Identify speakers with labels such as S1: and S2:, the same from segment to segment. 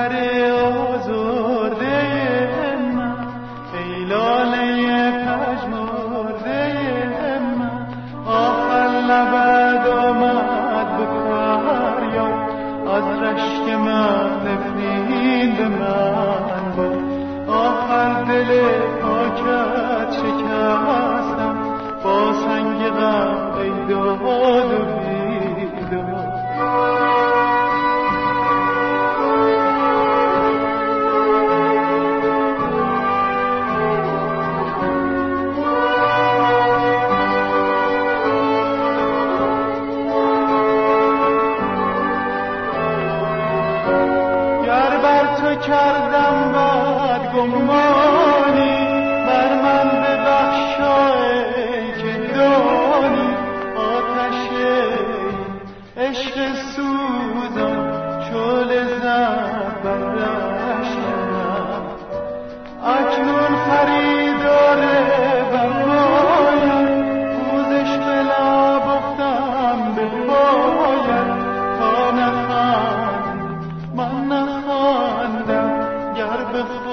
S1: سر آزرده من ای لاله پشمرده من. آخر لبد آمد به فریاد از رشک من نفید من با آخر دل پاکت شکست کردم بعد گمانی بر من به ببخشای که دانی آتش عشق سوزان. Thank you.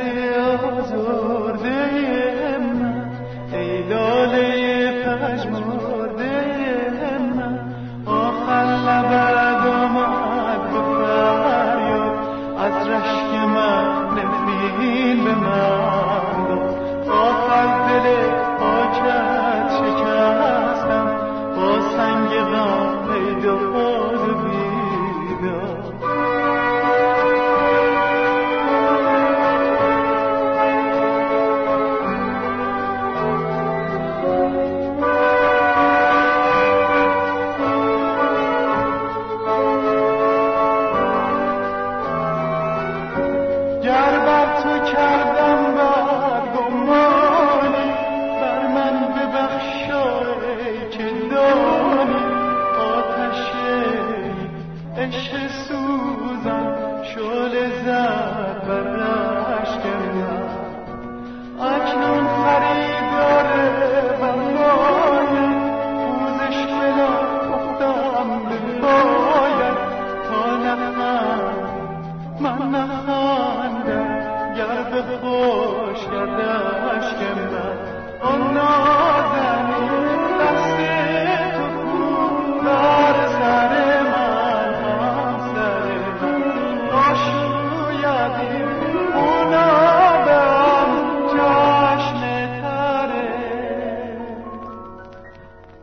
S1: حضور Richard.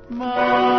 S1: My